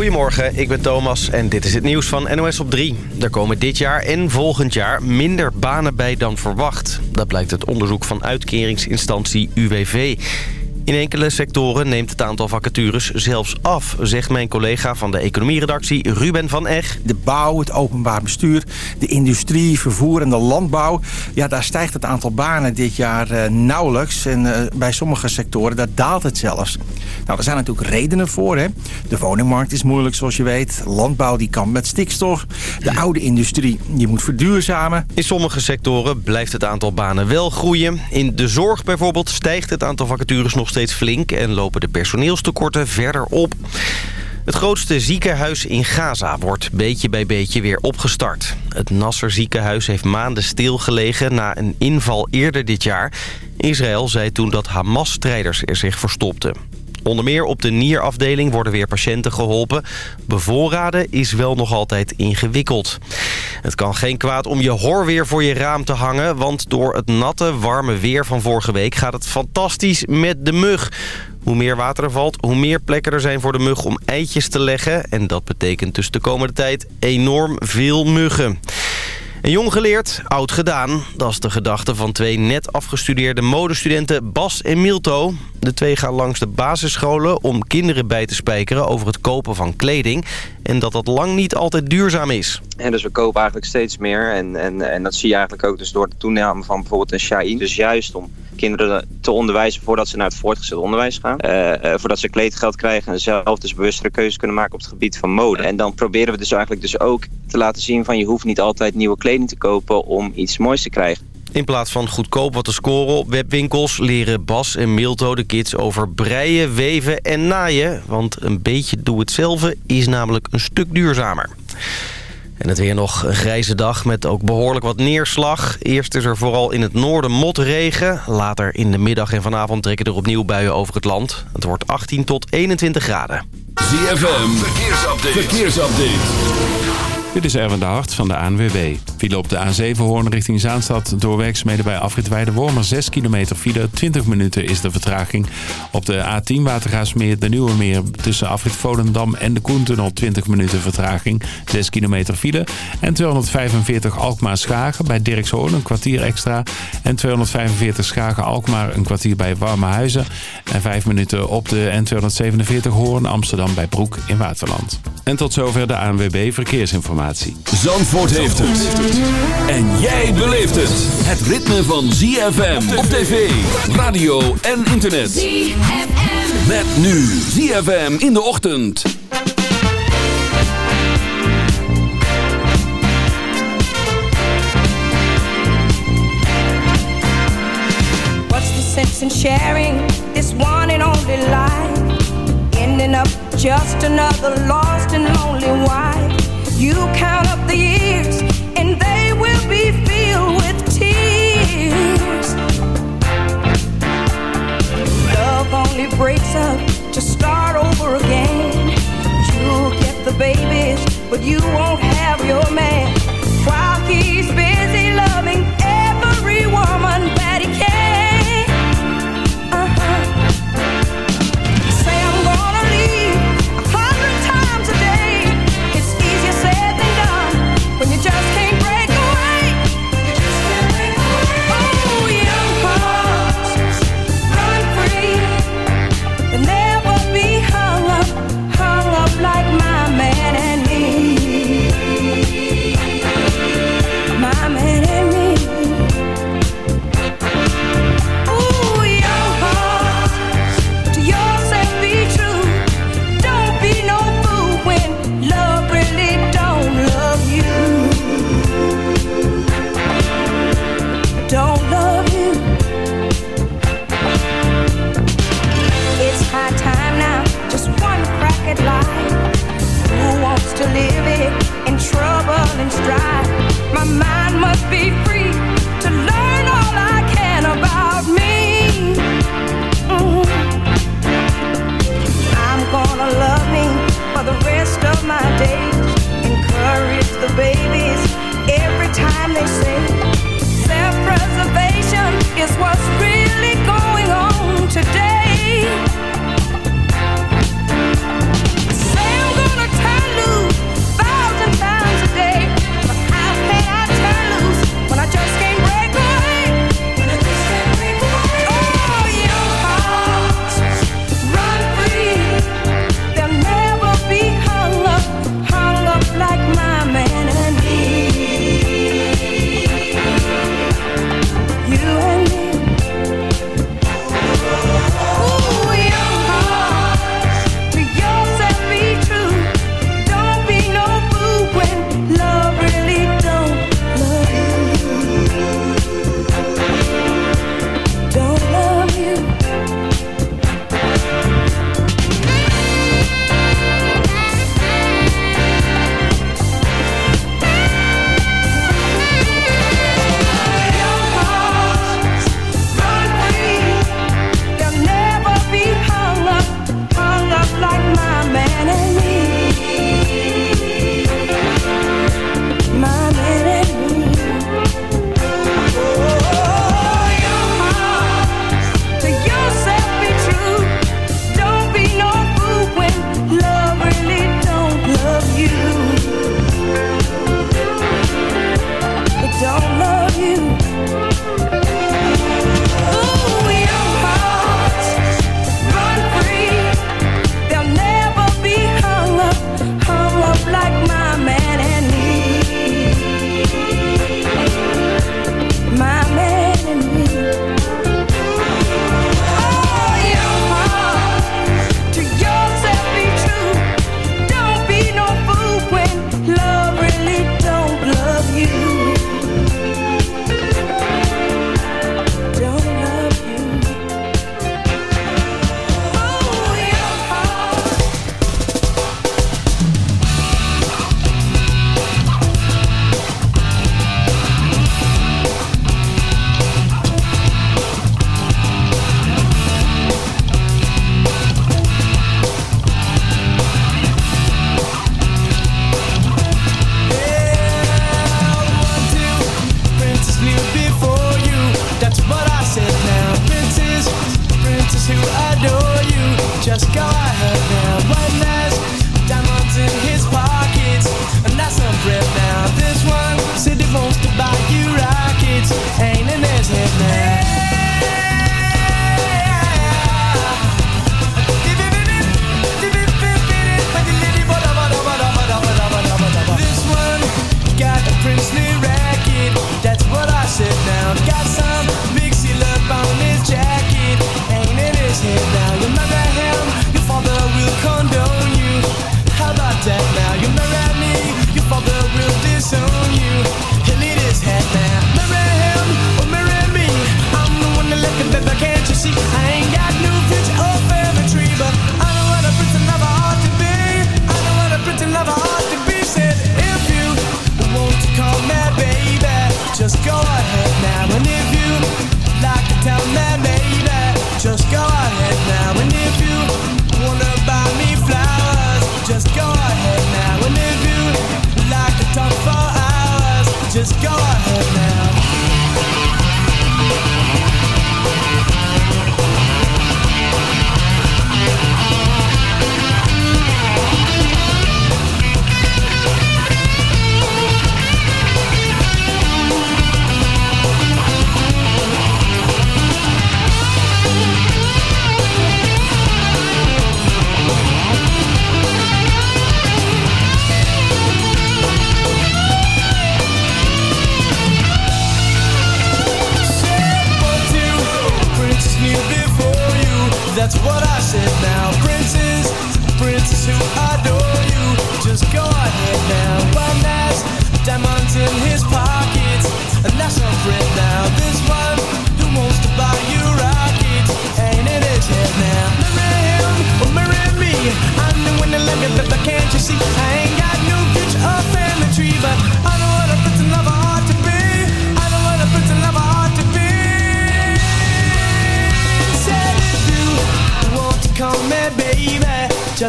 Goedemorgen, ik ben Thomas en dit is het nieuws van NOS op 3. Er komen dit jaar en volgend jaar minder banen bij dan verwacht. Dat blijkt uit onderzoek van uitkeringsinstantie UWV. In enkele sectoren neemt het aantal vacatures zelfs af... zegt mijn collega van de economieredactie Ruben van Eg. De bouw, het openbaar bestuur, de industrie, vervoer en de landbouw... ja, daar stijgt het aantal banen dit jaar uh, nauwelijks. En uh, bij sommige sectoren, daar daalt het zelfs. Nou, er zijn natuurlijk redenen voor. Hè? De woningmarkt is moeilijk, zoals je weet. Landbouw die kan met stikstof. De oude industrie, die moet verduurzamen. In sommige sectoren blijft het aantal banen wel groeien. In de zorg bijvoorbeeld stijgt het aantal vacatures nog steeds flink... en lopen de personeelstekorten verder op. Het grootste ziekenhuis in Gaza wordt beetje bij beetje weer opgestart. Het Nasser ziekenhuis heeft maanden stilgelegen na een inval eerder dit jaar. Israël zei toen dat Hamas-strijders er zich verstopten. Onder meer op de nierafdeling worden weer patiënten geholpen. Bevoorraden is wel nog altijd ingewikkeld. Het kan geen kwaad om je hoorweer voor je raam te hangen... want door het natte, warme weer van vorige week gaat het fantastisch met de mug. Hoe meer water er valt, hoe meer plekken er zijn voor de mug om eitjes te leggen. En dat betekent dus de komende tijd enorm veel muggen. Een jong geleerd, oud gedaan. Dat is de gedachte van twee net afgestudeerde modestudenten Bas en Milto. De twee gaan langs de basisscholen om kinderen bij te spijkeren over het kopen van kleding. En dat dat lang niet altijd duurzaam is. En dus we kopen eigenlijk steeds meer. En, en, en dat zie je eigenlijk ook dus door de toename van bijvoorbeeld een Shai. Dus juist om kinderen te onderwijzen voordat ze naar het voortgezet onderwijs gaan. Uh, uh, voordat ze kleedgeld krijgen en zelf dus bewustere keuzes kunnen maken op het gebied van mode. En dan proberen we dus eigenlijk dus ook te laten zien van je hoeft niet altijd nieuwe kleding te kopen om iets moois te krijgen. In plaats van goedkoop wat te scoren op webwinkels... leren Bas en Milto de kids over breien, weven en naaien. Want een beetje doe-het-zelf is namelijk een stuk duurzamer. En het weer nog een grijze dag met ook behoorlijk wat neerslag. Eerst is er vooral in het noorden motregen. Later in de middag en vanavond trekken er opnieuw buien over het land. Het wordt 18 tot 21 graden. ZFM, verkeersupdate. verkeersupdate. Dit is Erwin de Hart van de ANWB. File op de A7 Hoorn richting Zaanstad door bij afrit Wormer 6 kilometer file. 20 minuten is de vertraging. Op de A10 Watergaasmeer de Nieuwe Meer tussen afrit Volendam en de Koentunnel 20 minuten vertraging. 6 kilometer file. En 245 Alkmaar Schagen bij Dirkshoorn een kwartier extra. En 245 Schagen Alkmaar een kwartier bij Warmehuizen. En 5 minuten op de N247 Hoorn Amsterdam bij Broek in Waterland. En tot zover de ANWB Verkeersinformatie. Zandvoort heeft het. En jij beleeft het. Het ritme van ZFM op tv, radio en internet. ZFM. Met nu ZFM in de ochtend. What's the sense in sharing this one and only life? Ending up just another lost and lonely wife. Babies, but you won't have your man. While he's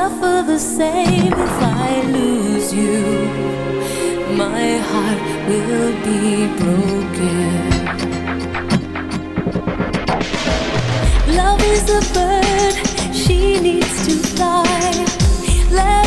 suffer the same if I lose you. My heart will be broken. Love is a bird, she needs to fly. Let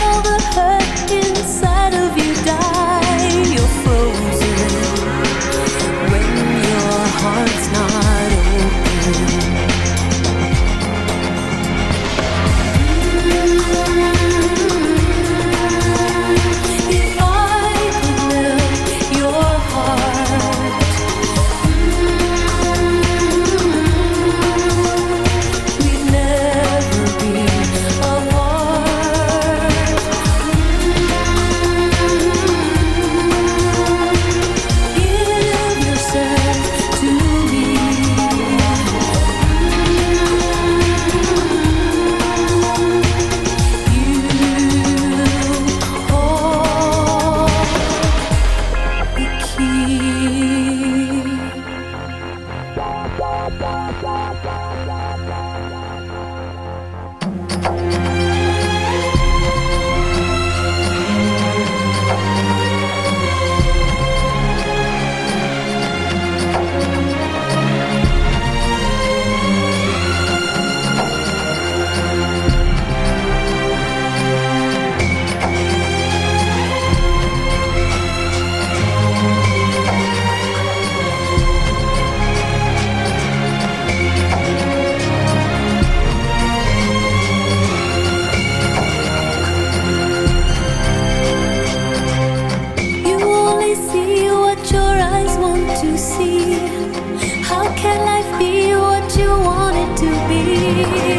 You.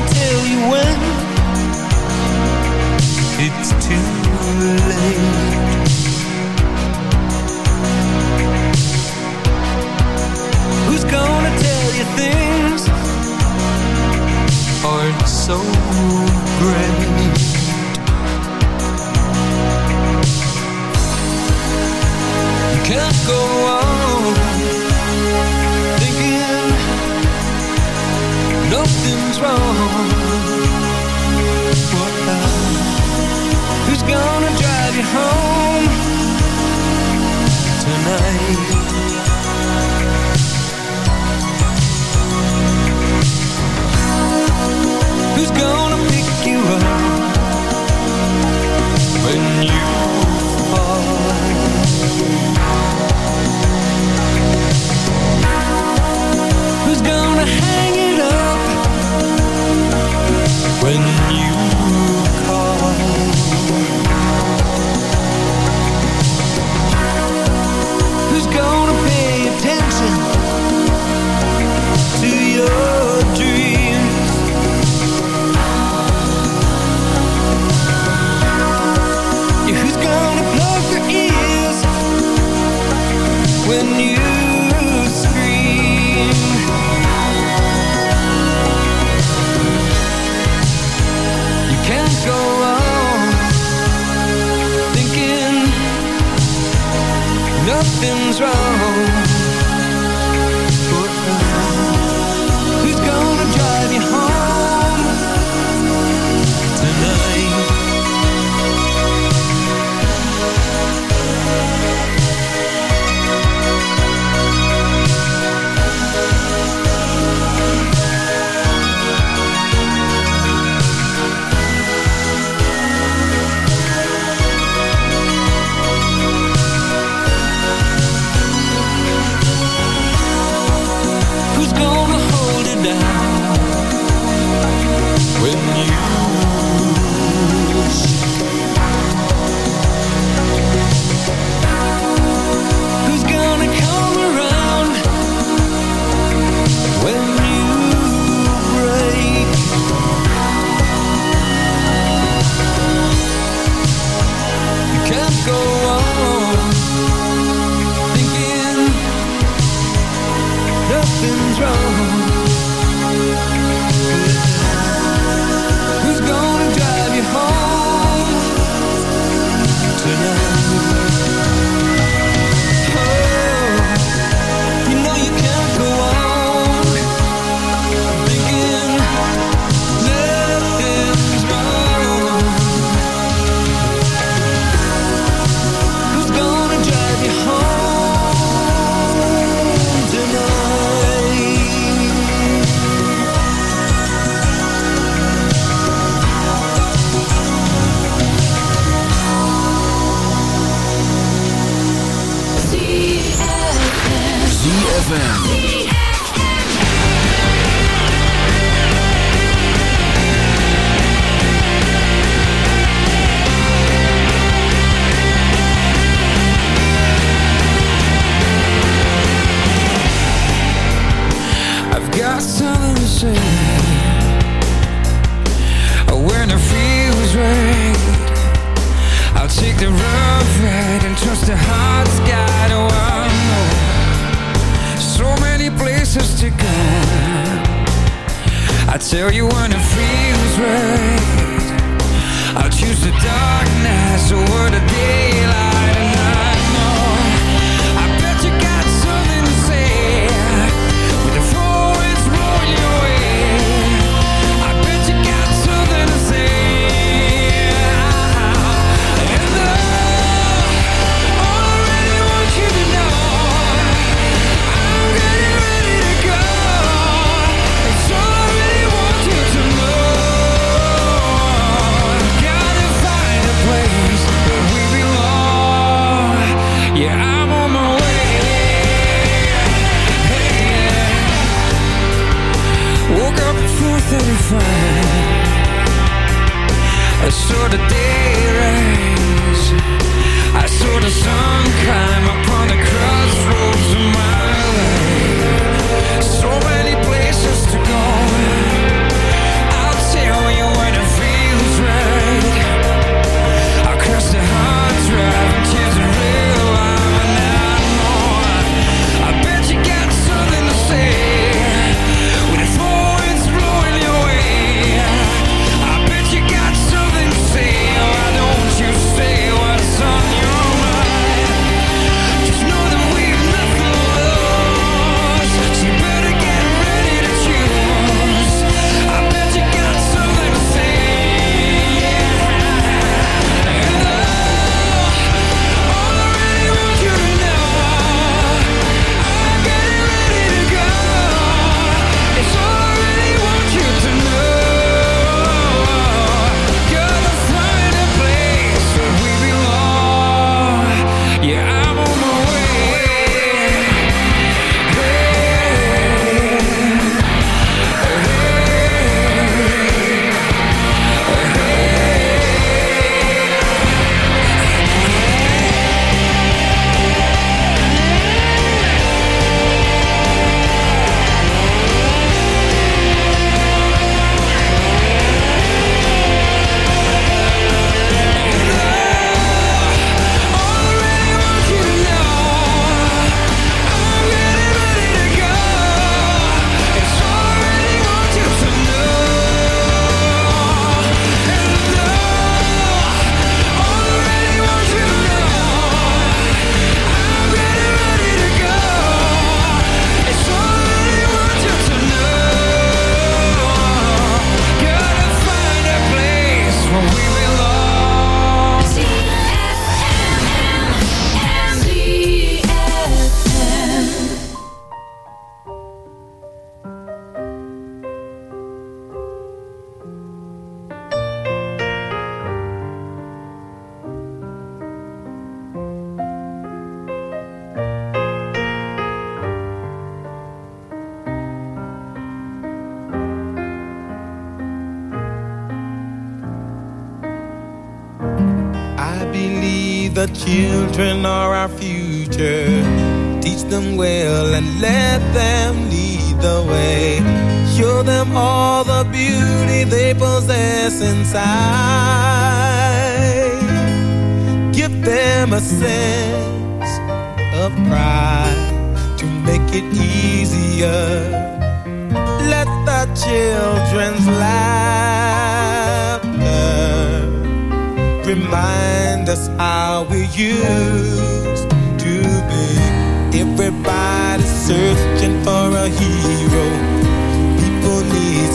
tell you when. It's too late. Who's gonna tell you things? Aren't so you wanna they possess inside. Give them a sense of pride to make it easier. Let the children's laughter remind us how we used to be. Everybody's searching for a hero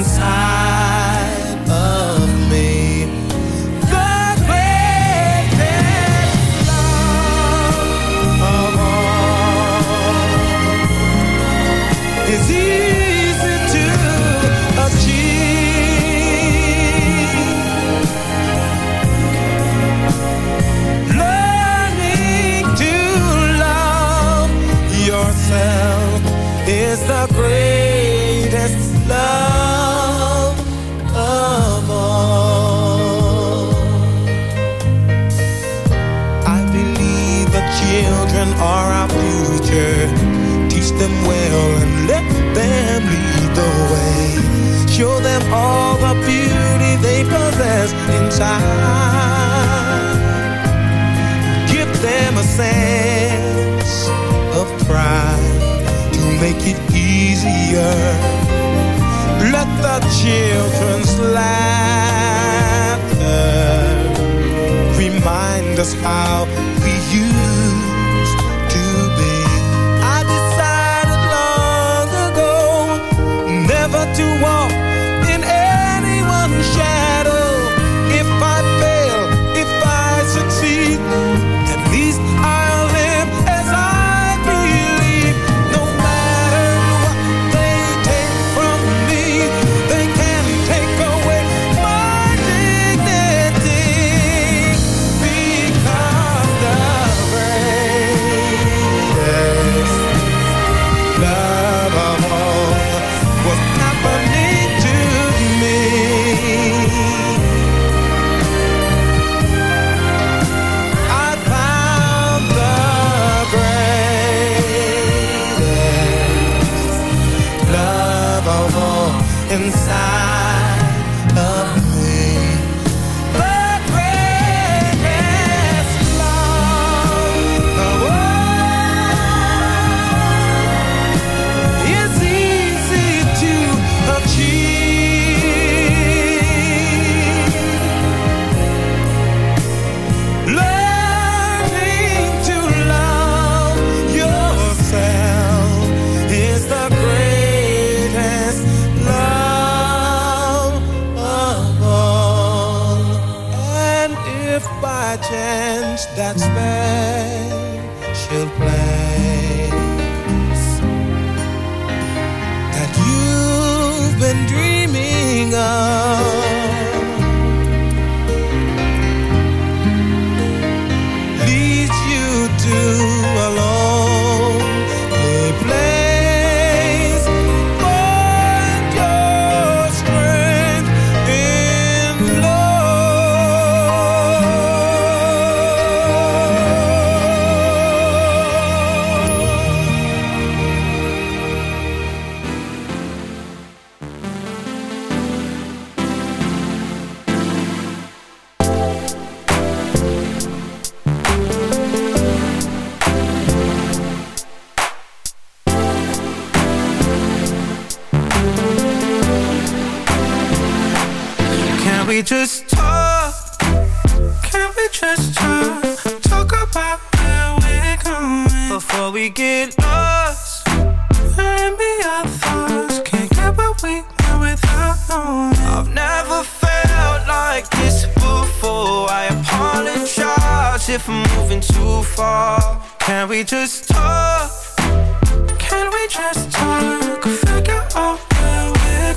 Inside possess inside. Give them a sense of pride to make it easier. Let the children's laughter remind us how we used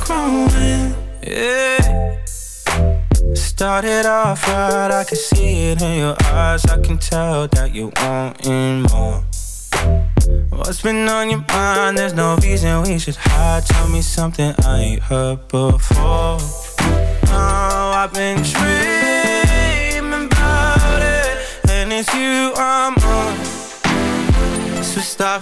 growing. Yeah. Started off right, I can see it in your eyes. I can tell that you wanting more. What's been on your mind? There's no reason we should hide. Tell me something I ain't heard before. Oh, I've been dreaming about it, and it's you I'm on. So stop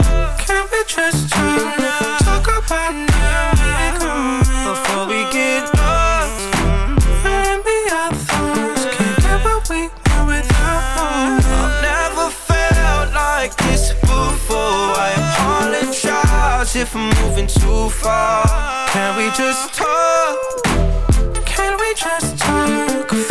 Just talk? Talk about now before we get lost. Maybe our thoughts can't get what we want without. one I've never felt like this before. I apologize if I'm moving too far. Can we just talk? Can we just talk?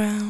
ground.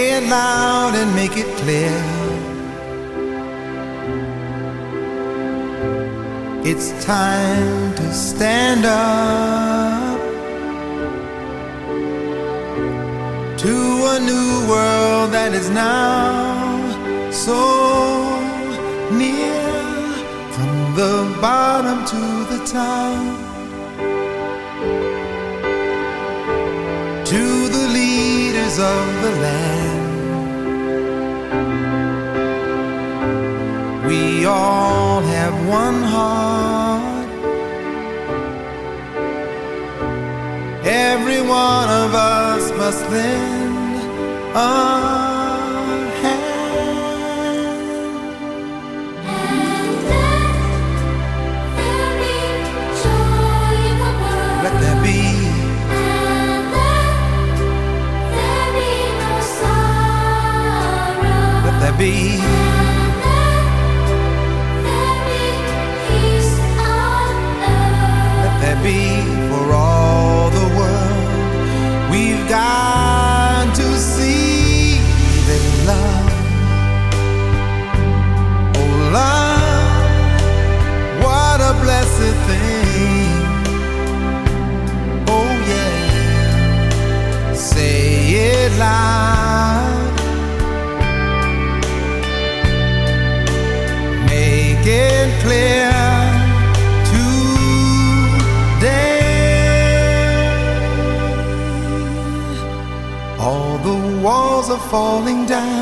it loud and make it clear. It's time to stand up to a new world that is now so near from the bottom to the top. to the leaders of the land. All have one heart. Every one of us must lend a falling down.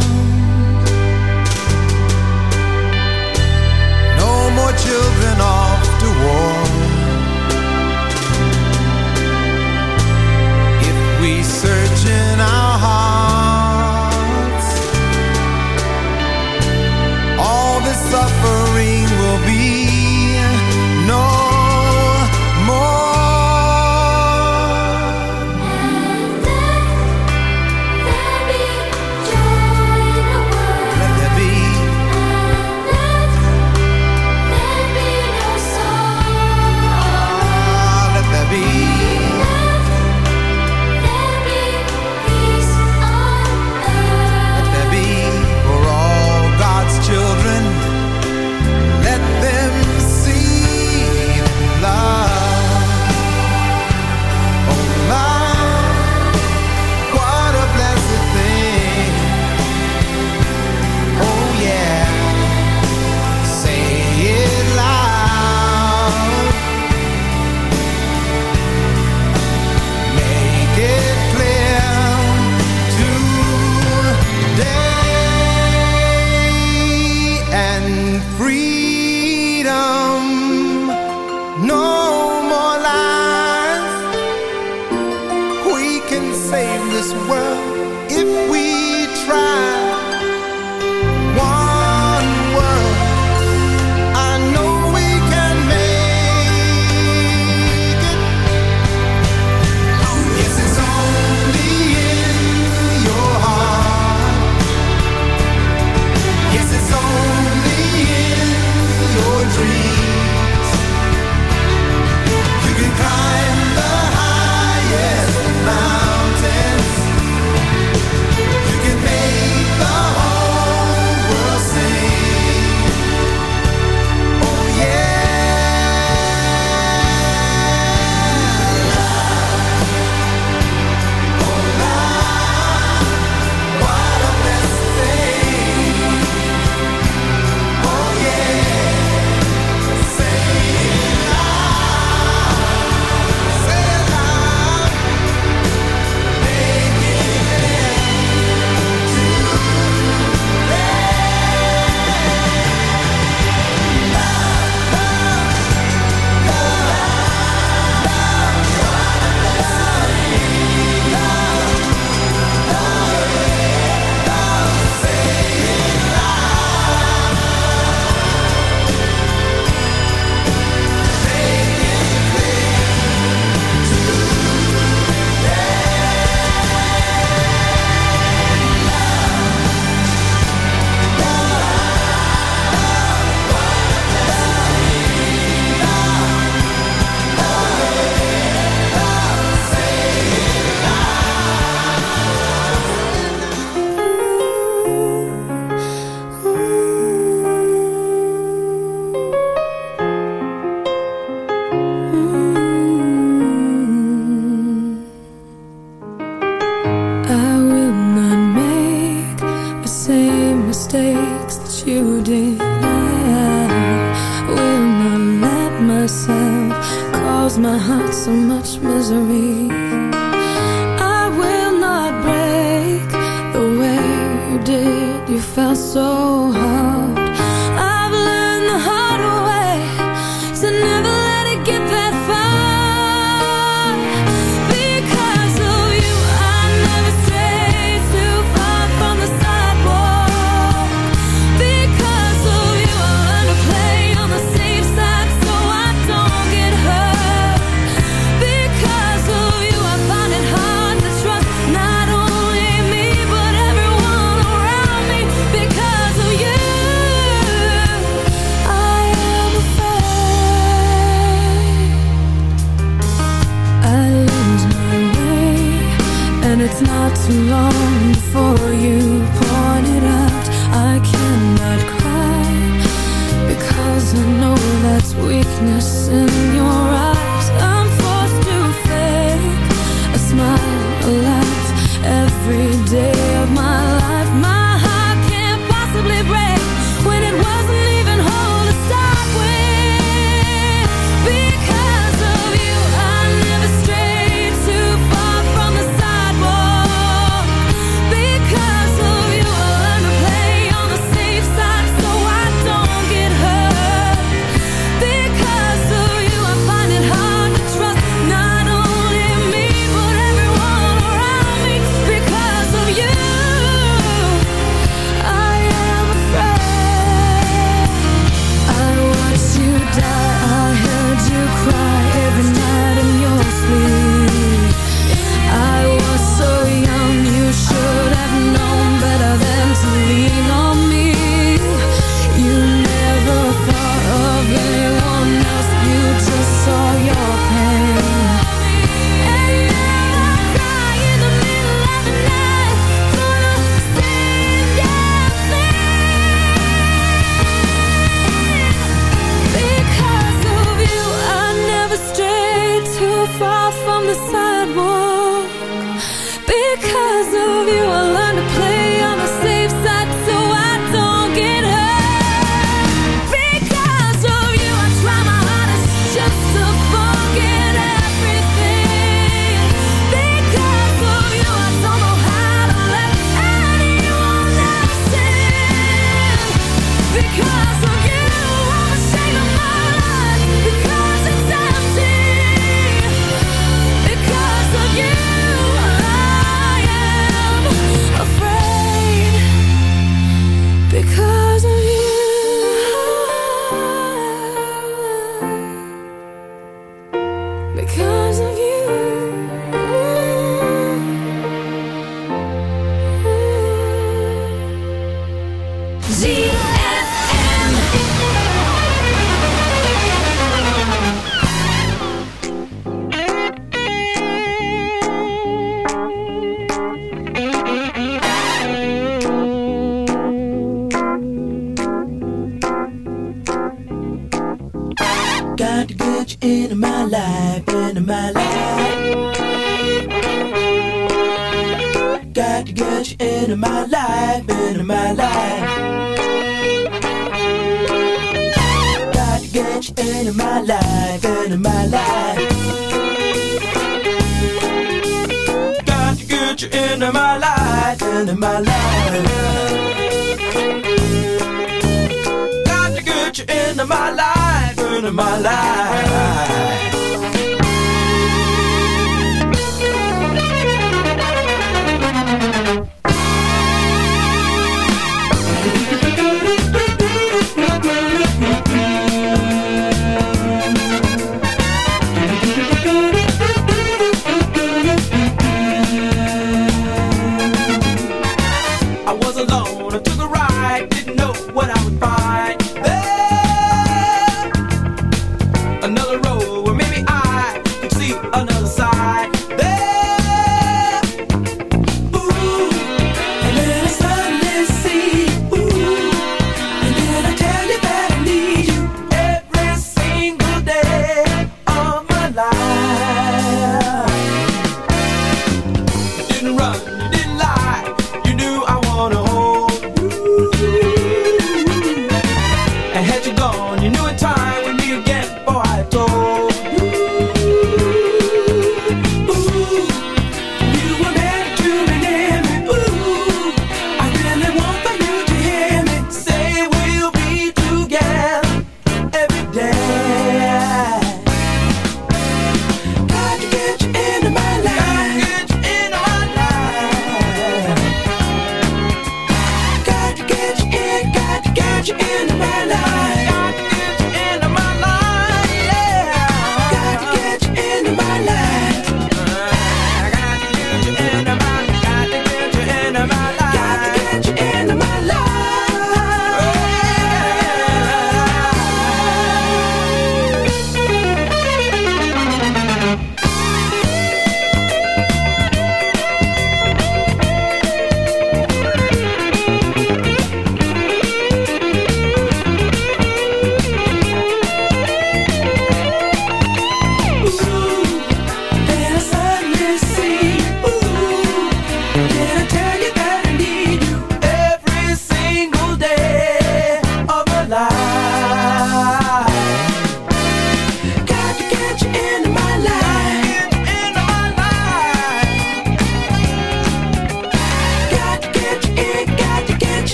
You into my life, into my life.